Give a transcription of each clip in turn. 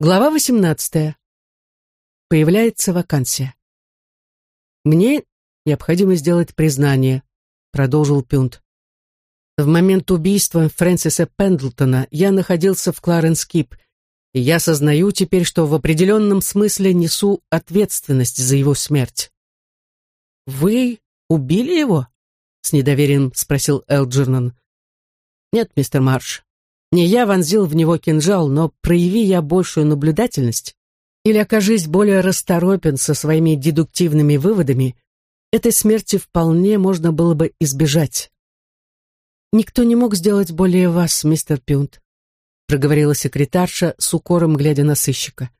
Глава 18. Появляется вакансия. «Мне необходимо сделать признание», — продолжил Пюнт. «В момент убийства Фрэнсиса Пендлтона я находился в Кларенс-Кип, и я сознаю теперь, что в определенном смысле несу ответственность за его смерть». «Вы убили его?» — с недоверием спросил Элджернан. «Нет, мистер Марш, не я вонзил в него кинжал, но прояви я большую наблюдательность или окажись более расторопен со своими дедуктивными выводами, этой смерти вполне можно было бы избежать. «Никто не мог сделать более вас, мистер Пюнт», проговорила секретарша с укором, глядя на сыщика.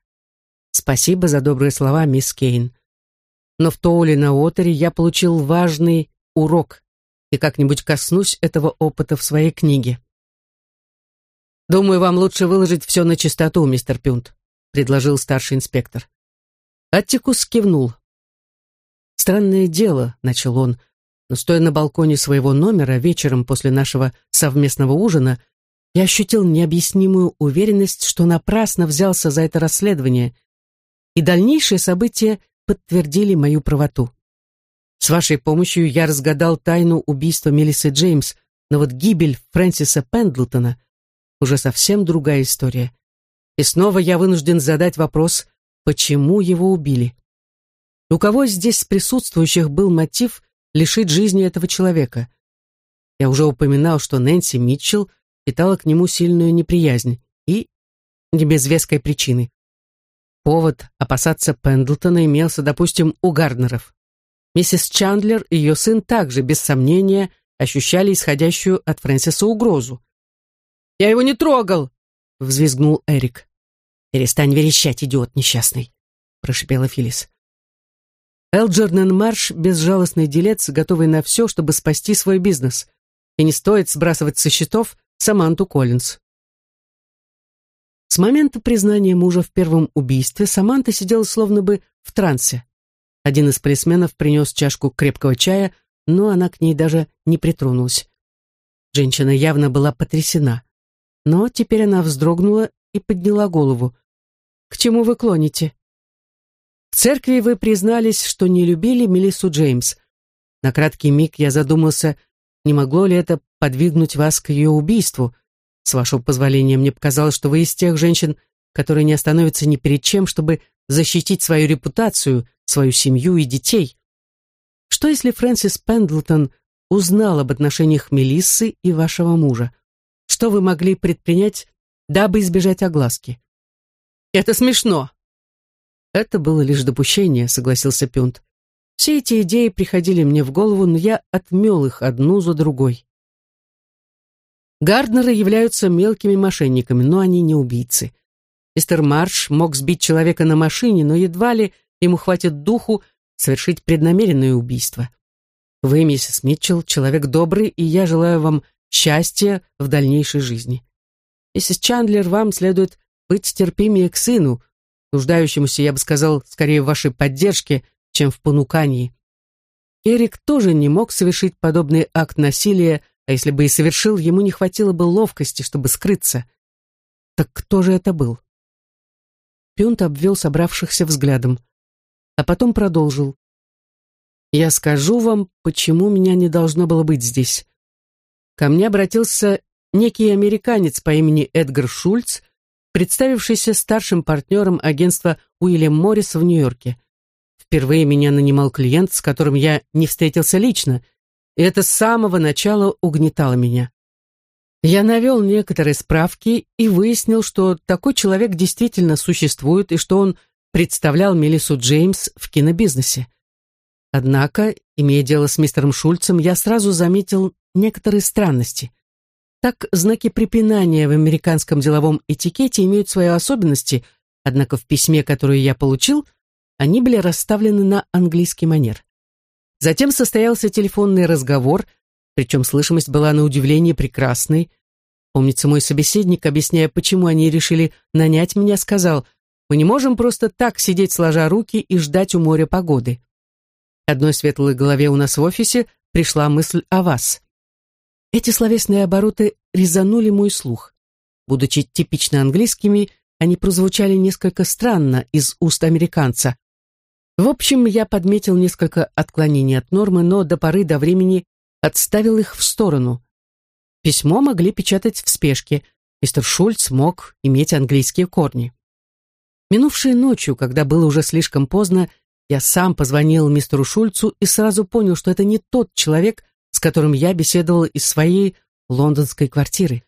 «Спасибо за добрые слова, мисс Кейн. Но в Тоуле на Отере я получил важный урок и как-нибудь коснусь этого опыта в своей книге. «Думаю, вам лучше выложить все на чистоту, мистер Пюнт», — предложил старший инспектор. Аттикус кивнул. «Странное дело», — начал он, но стоя на балконе своего номера вечером после нашего совместного ужина, я ощутил необъяснимую уверенность, что напрасно взялся за это расследование, и дальнейшие события подтвердили мою правоту. С вашей помощью я разгадал тайну убийства Мелиссы Джеймс, но вот гибель Фрэнсиса Пендлтона уже совсем другая история. И снова я вынужден задать вопрос, почему его убили? У кого здесь присутствующих был мотив лишить жизни этого человека? Я уже упоминал, что Нэнси Митчелл питала к нему сильную неприязнь и не без веской причины. Повод опасаться Пендлтона имелся, допустим, у Гарднеров. Миссис Чандлер и ее сын также, без сомнения, ощущали исходящую от Фрэнсиса угрозу. Я его не трогал!» — взвизгнул Эрик. «Перестань верещать, идиот несчастный!» — прошипела Филлис. Элджернан Марш — безжалостный делец, готовый на все, чтобы спасти свой бизнес. И не стоит сбрасывать со счетов Саманту Коллинз. С момента признания мужа в первом убийстве Саманта сидела словно бы в трансе. Один из полисменов принес чашку крепкого чая, но она к ней даже не притронулась. Женщина явно была потрясена. Но теперь она вздрогнула и подняла голову. «К чему вы клоните?» «В церкви вы признались, что не любили Мелиссу Джеймс. На краткий миг я задумался, не могло ли это подвигнуть вас к ее убийству. С вашего позволения, мне показалось, что вы из тех женщин, которые не остановятся ни перед чем, чтобы защитить свою репутацию, свою семью и детей. Что если Фрэнсис Пендлтон узнал об отношениях Мелиссы и вашего мужа? Что вы могли предпринять, дабы избежать огласки? Это смешно. Это было лишь допущение, согласился Пюнт. Все эти идеи приходили мне в голову, но я отмел их одну за другой. Гарднеры являются мелкими мошенниками, но они не убийцы. Мистер Марш мог сбить человека на машине, но едва ли ему хватит духу совершить преднамеренное убийство. Вы, миссис Митчелл, человек добрый, и я желаю вам счастья в дальнейшей жизни. Миссис Чандлер, вам следует быть терпимее к сыну, нуждающемуся, я бы сказал, скорее в вашей поддержке, чем в понукании. Эрик тоже не мог совершить подобный акт насилия, а если бы и совершил, ему не хватило бы ловкости, чтобы скрыться. Так кто же это был? Пюнт обвел собравшихся взглядом, а потом продолжил. «Я скажу вам, почему меня не должно было быть здесь. Ко мне обратился некий американец по имени Эдгар Шульц, представившийся старшим партнером агентства Уильям Моррис в Нью-Йорке. Впервые меня нанимал клиент, с которым я не встретился лично, и это с самого начала угнетало меня. Я навел некоторые справки и выяснил, что такой человек действительно существует и что он представлял Мелису Джеймс в кинобизнесе. Однако, имея дело с мистером Шульцем, я сразу заметил некоторые странности. Так, знаки препинания в американском деловом этикете имеют свои особенности, однако в письме, которое я получил, они были расставлены на английский манер. Затем состоялся телефонный разговор, причем слышимость была на удивление прекрасной. Помнится, мой собеседник, объясняя, почему они решили нанять меня, сказал, «Мы не можем просто так сидеть сложа руки и ждать у моря погоды». Одной светлой голове у нас в офисе пришла мысль о вас. Эти словесные обороты резанули мой слух. Будучи типично английскими, они прозвучали несколько странно из уст американца. В общем, я подметил несколько отклонений от нормы, но до поры до времени отставил их в сторону. Письмо могли печатать в спешке. Мистер Шульц мог иметь английские корни. Минувшей ночью, когда было уже слишком поздно, я сам позвонил мистеру Шульцу и сразу понял, что это не тот человек, с которым я беседовал из своей лондонской квартиры.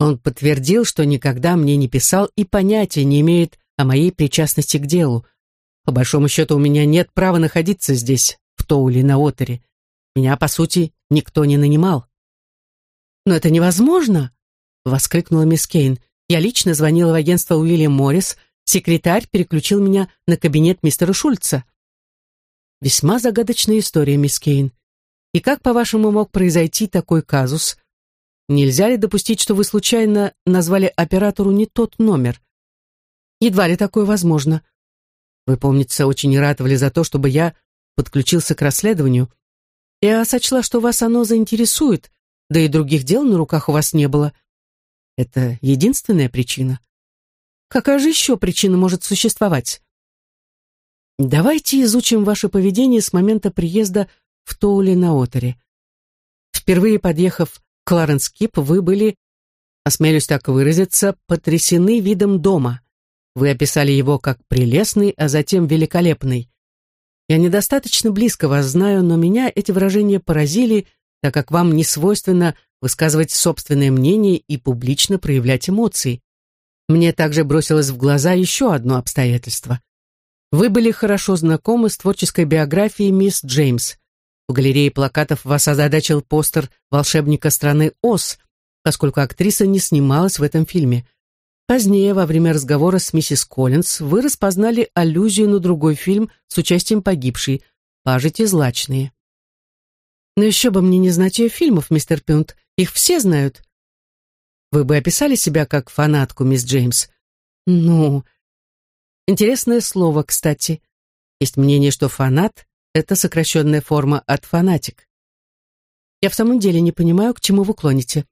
Он подтвердил, что никогда мне не писал и понятия не имеет о моей причастности к делу. По большому счету, у меня нет права находиться здесь, в Тоуле на Отере. Меня, по сути, никто не нанимал. «Но это невозможно!» — воскликнула мисс Кейн. «Я лично звонила в агентство Уильям Моррис, Секретарь переключил меня на кабинет мистера Шульца. Весьма загадочная история, мисс Кейн. И как, по-вашему, мог произойти такой казус? Нельзя ли допустить, что вы случайно назвали оператору не тот номер? Едва ли такое возможно. Вы, помнится, очень ратовали за то, чтобы я подключился к расследованию. Я сочла, что вас оно заинтересует, да и других дел на руках у вас не было. Это единственная причина. Какая же еще причина может существовать? Давайте изучим ваше поведение с момента приезда в Тоули на Отере. Впервые подъехав к Кларенс Кип, вы были, осмелюсь так выразиться, потрясены видом дома. Вы описали его как прелестный, а затем великолепный. Я недостаточно близко вас знаю, но меня эти выражения поразили, так как вам не свойственно высказывать собственное мнение и публично проявлять эмоции. Мне также бросилось в глаза еще одно обстоятельство. Вы были хорошо знакомы с творческой биографией мисс Джеймс. В галерее плакатов вас озадачил постер волшебника страны Оз, поскольку актриса не снималась в этом фильме. Позднее, во время разговора с миссис Коллинз, вы распознали аллюзию на другой фильм с участием погибшей «Пажити злачные». Но еще бы мне не знать ее фильмов, мистер Пюнт. Их все знают. Вы бы описали себя как фанатку, мисс Джеймс? Ну, интересное слово, кстати. Есть мнение, что фанат — это сокращенная форма от фанатик. Я в самом деле не понимаю, к чему вы клоните.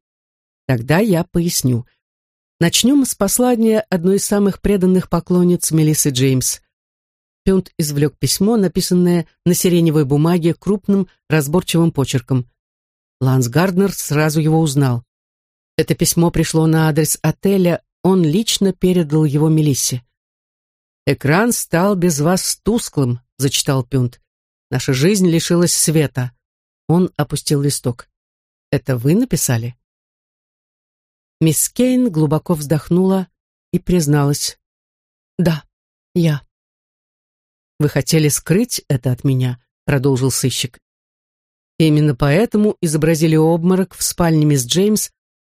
Тогда я поясню. Начнем с послания одной из самых преданных поклонниц Мелиссы Джеймс. Пюнт извлек письмо, написанное на сиреневой бумаге крупным разборчивым почерком. Ланс Гарднер сразу его узнал. Это письмо пришло на адрес отеля, он лично передал его Мелиссе. «Экран стал без вас тусклым», — зачитал Пюнт. «Наша жизнь лишилась света». Он опустил листок. «Это вы написали?» Мисс Кейн глубоко вздохнула и призналась. «Да, я». «Вы хотели скрыть это от меня?» — продолжил сыщик. «Именно поэтому изобразили обморок в спальне мисс Джеймс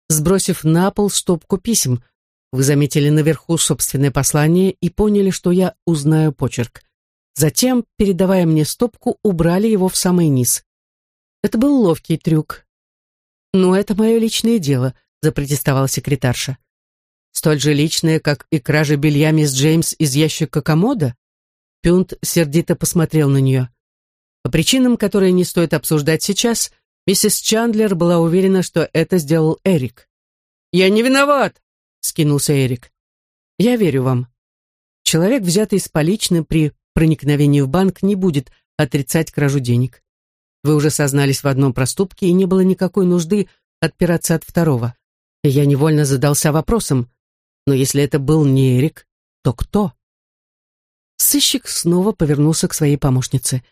сбросив на пол стопку писем. Вы заметили наверху собственное послание и поняли, что я узнаю почерк. Затем, передавая мне стопку, убрали его в самый низ. Это был ловкий трюк. «Ну, это мое личное дело», — запротестовала секретарша. «Столь же личное, как и кража белья мисс Джеймс из ящика комода?» Пюнт сердито посмотрел на нее. По причинам, которые не стоит обсуждать сейчас, Миссис Чандлер была уверена, что это сделал Эрик. «Я не виноват!» — скинулся Эрик. «Я верю вам. Человек, взятый с поличным при проникновении в банк, не будет отрицать кражу денег. Вы уже сознались в одном проступке, и не было никакой нужды отпираться от второго. я невольно задался вопросом, но если это был не Эрик, то кто?» Сыщик снова повернулся к своей помощнице.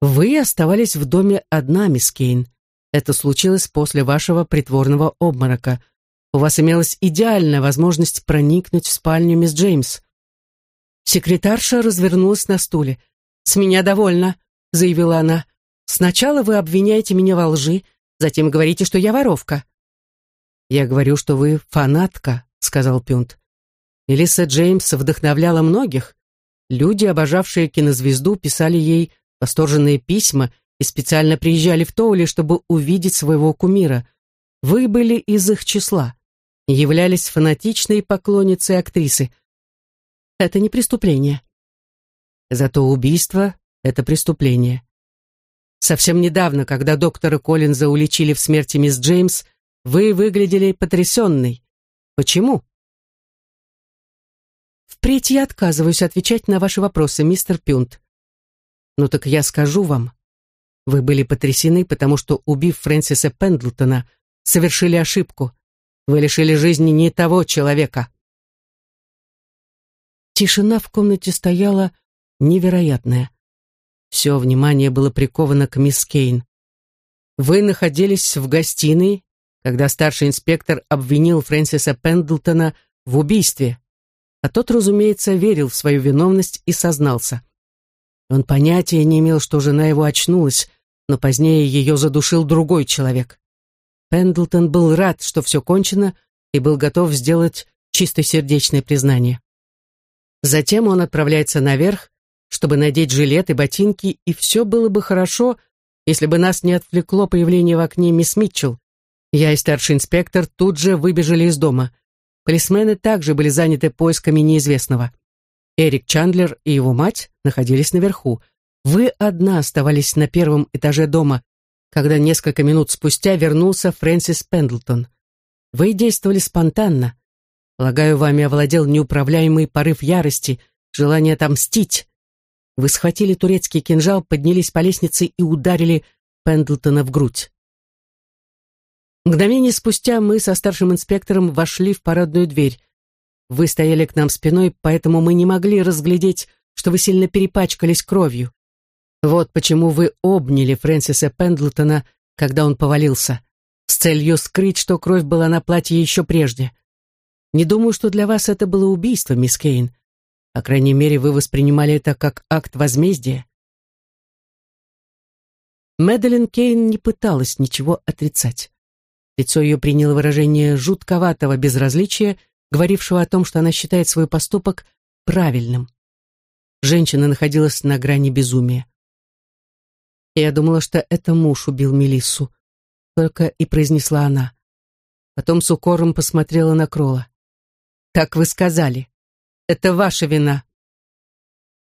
«Вы оставались в доме одна, мисс Кейн. Это случилось после вашего притворного обморока. У вас имелась идеальная возможность проникнуть в спальню мисс Джеймс. Секретарша развернулась на стуле. «С меня довольно», — заявила она. «Сначала вы обвиняете меня во лжи, затем говорите, что я воровка». «Я говорю, что вы фанатка», — сказал Пюнт. Мелисса Джеймс вдохновляла многих. Люди, обожавшие кинозвезду, писали ей восторженные письма и специально приезжали в Тоули, чтобы увидеть своего кумира. Вы были из их числа, являлись фанатичной поклонницей актрисы. Это не преступление. Зато убийство — это преступление. Совсем недавно, когда доктора Коллинза уличили в смерти мисс Джеймс, вы выглядели потрясенной. Почему? Впредь я отказываюсь отвечать на ваши вопросы, мистер Пюнт. Ну так я скажу вам. Вы были потрясены, потому что, убив Фрэнсиса Пендлтона, совершили ошибку. Вы лишили жизни не того человека. Тишина в комнате стояла невероятная. Все внимание было приковано к мисс Кейн. Вы находились в гостиной, когда старший инспектор обвинил Фрэнсиса Пендлтона в убийстве, а тот, разумеется, верил в свою виновность и сознался. Он понятия не имел, что жена его очнулась, но позднее ее задушил другой человек. Пендлтон был рад, что все кончено, и был готов сделать чистосердечное признание. Затем он отправляется наверх, чтобы надеть жилет и ботинки, и все было бы хорошо, если бы нас не отвлекло появление в окне мисс Митчелл. Я и старший инспектор тут же выбежали из дома. Полисмены также были заняты поисками неизвестного. Эрик Чандлер и его мать находились наверху. Вы одна оставались на первом этаже дома, когда несколько минут спустя вернулся Фрэнсис Пендлтон. Вы действовали спонтанно. Полагаю, вами овладел неуправляемый порыв ярости, желание отомстить. Вы схватили турецкий кинжал, поднялись по лестнице и ударили Пендлтона в грудь. Мгновение спустя мы со старшим инспектором вошли в парадную дверь. Вы стояли к нам спиной, поэтому мы не могли разглядеть, что вы сильно перепачкались кровью. Вот почему вы обняли Фрэнсиса Пендлтона, когда он повалился, с целью скрыть, что кровь была на платье еще прежде. Не думаю, что для вас это было убийство, мисс Кейн. По крайней мере, вы воспринимали это как акт возмездия. Мэдалин Кейн не пыталась ничего отрицать. Лицо ее приняло выражение жутковатого безразличия, говорившего о том, что она считает свой поступок правильным. Женщина находилась на грани безумия. Я думала, что это муж убил Мелиссу, только и произнесла она. Потом с укором посмотрела на Крола. «Как вы сказали, это ваша вина».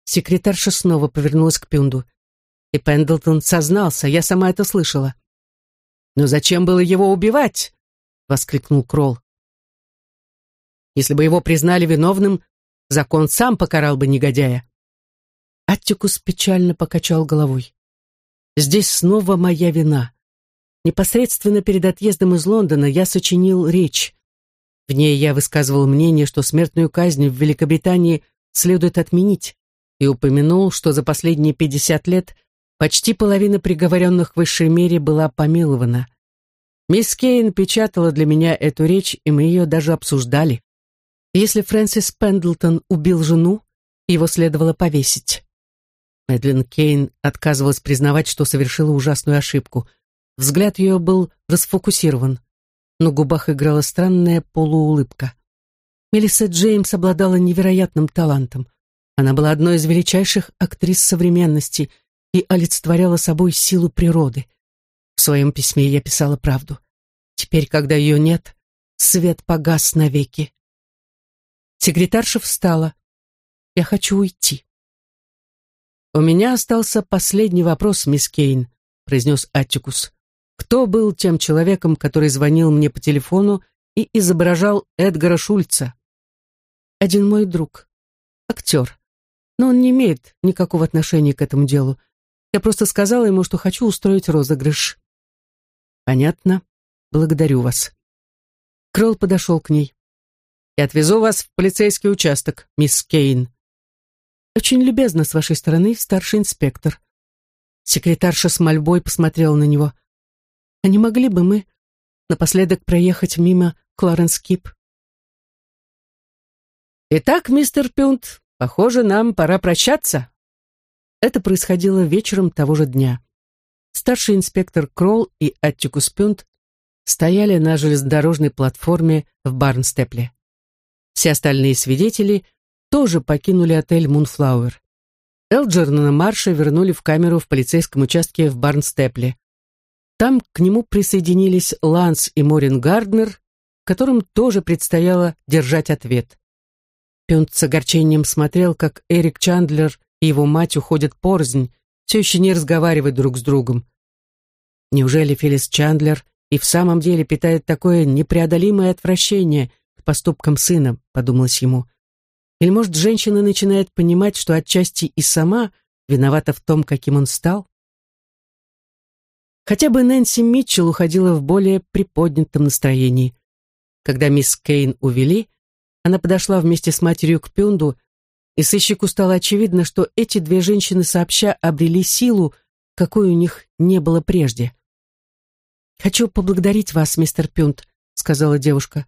Секретарша снова повернулась к Пюнду. И Пендлтон сознался, я сама это слышала. «Но зачем было его убивать?» — воскликнул Кролл. «Если бы его признали виновным, закон сам покарал бы негодяя». Аттикус печально покачал головой. «Здесь снова моя вина. Непосредственно перед отъездом из Лондона я сочинил речь. В ней я высказывал мнение, что смертную казнь в Великобритании следует отменить, и упомянул, что за последние 50 лет почти половина приговоренных в высшей мере была помилована. Мисс Кейн печатала для меня эту речь, и мы ее даже обсуждали. Если Фрэнсис Пендлтон убил жену, его следовало повесить. Мэдлин Кейн отказывалась признавать, что совершила ужасную ошибку. Взгляд ее был расфокусирован на губах играла странная полуулыбка. Мелисса Джеймс обладала невероятным талантом. Она была одной из величайших актрис современности и олицетворяла собой силу природы. В своем письме я писала правду. Теперь, когда ее нет, свет погас навеки. Секретарша встала. «Я хочу уйти». «У меня остался последний вопрос, мисс Кейн», — произнес Аттикус. Кто был тем человеком, который звонил мне по телефону и изображал Эдгара Шульца? Один мой друг. Актер. Но он не имеет никакого отношения к этому делу. Я просто сказала ему, что хочу устроить розыгрыш. Понятно. Благодарю вас. Кролл подошел к ней. Я отвезу вас в полицейский участок, мисс Кейн. Очень любезно с вашей стороны, старший инспектор. Секретарша с мольбой посмотрела на него. А не могли бы мы напоследок проехать мимо Кларенс Кип? «Итак, мистер Пюнт, похоже, нам пора прощаться». Это происходило вечером того же дня. Старший инспектор Кролл и Аттикус Пюнт стояли на железнодорожной платформе в Барнстепле. Все остальные свидетели тоже покинули отель «Мунфлауэр». Элджерна и Марша вернули в камеру в полицейском участке в Барнстепле. Там к нему присоединились Ланс и Морин Гарднер, которым тоже предстояло держать ответ. Пюнт с огорчением смотрел, как Эрик Чандлер и его мать уходят порознь, все еще не разговаривая друг с другом. Неужели Филлис Чандлер и в самом деле питает такое непреодолимое отвращение к поступкам сына, подумалось ему. Или, может, женщина начинает понимать, что отчасти и сама виновата в том, каким он стал? Хотя бы Нэнси Митчелл уходила в более приподнятом настроении. Когда мисс Кейн увели, она подошла вместе с матерью к Пюнду, и сыщику стало очевидно, что эти две женщины сообща обрели силу, какой у них не было прежде. «Хочу поблагодарить вас, мистер Пюнд», — сказала девушка,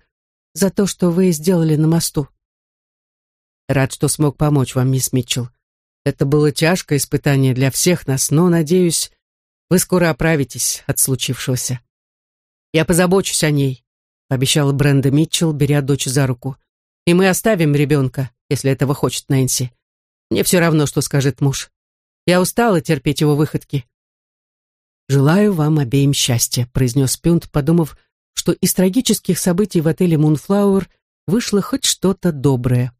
«за то, что вы сделали на мосту». «Рад, что смог помочь вам, мисс Митчелл. Это было тяжкое испытание для всех нас, но, надеюсь, вы скоро оправитесь от случившегося. Я позабочусь о ней, пообещала Бренда Митчелл, беря дочь за руку. И мы оставим ребенка, если этого хочет Нэнси. Мне все равно, что скажет муж. Я устала терпеть его выходки. «Желаю вам обеим счастья», — произнес Пюнт, подумав, что из трагических событий в отеле «Мунфлауэр» вышло хоть что-то доброе.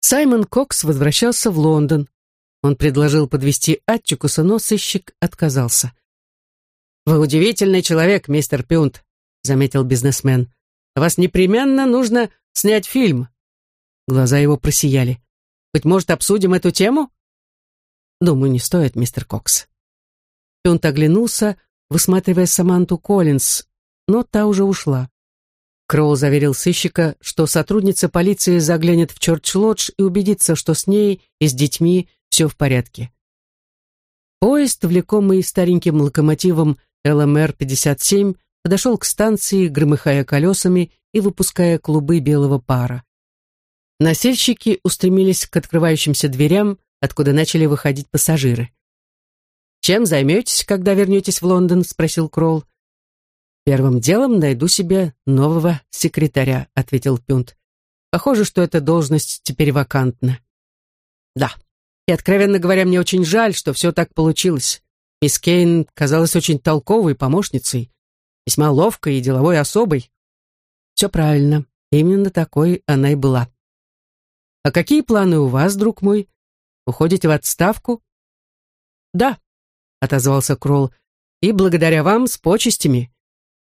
Саймон Кокс возвращался в Лондон. Он предложил подвести Аттикуса, но сыщик отказался. «Вы удивительный человек, мистер Пюнт», — заметил бизнесмен. «Вас непременно нужно снять фильм». Глаза его просияли. «Быть может, обсудим эту тему?» «Думаю, не стоит, мистер Кокс». Пюнт оглянулся, высматривая Саманту Коллинз, но та уже ушла. Кроу заверил сыщика, что сотрудница полиции заглянет в Чорч-Лодж и убедится, что с ней и с детьми все в порядке. Поезд, влекомый стареньким локомотивом ЛМР-57, подошел к станции, громыхая колесами и выпуская клубы белого пара. Носильщики устремились к открывающимся дверям, откуда начали выходить пассажиры. «Чем займетесь, когда вернетесь в Лондон?» — спросил Кролл. «Первым делом найду себе нового секретаря», — ответил Пюнт. «Похоже, что эта должность теперь вакантна». «Да, и, откровенно говоря, мне очень жаль, что все так получилось. Мисс Кейн казалась очень толковой помощницей, весьма ловкой и деловой особой. Все правильно, именно такой она и была. А какие планы у вас, друг мой? Уходите в отставку? Да, отозвался Кролл, и благодаря вам с почестями,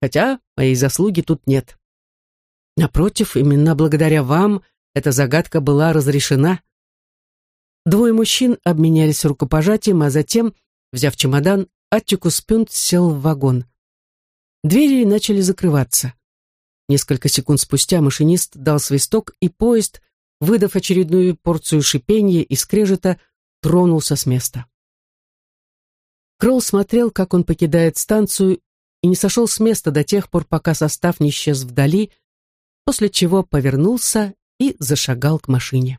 хотя моей заслуги тут нет. Напротив, именно благодаря вам эта загадка была разрешена. Двое мужчин обменялись рукопожатием, а затем, взяв чемодан, Аттикус Пюнт сел в вагон. Двери начали закрываться. Несколько секунд спустя машинист дал свисток, и поезд, выдав очередную порцию шипения и скрежета, тронулся с места. Кролл смотрел, как он покидает станцию, и не сошел с места до тех пор, пока состав не исчез вдали, после чего повернулся и зашагал к машине.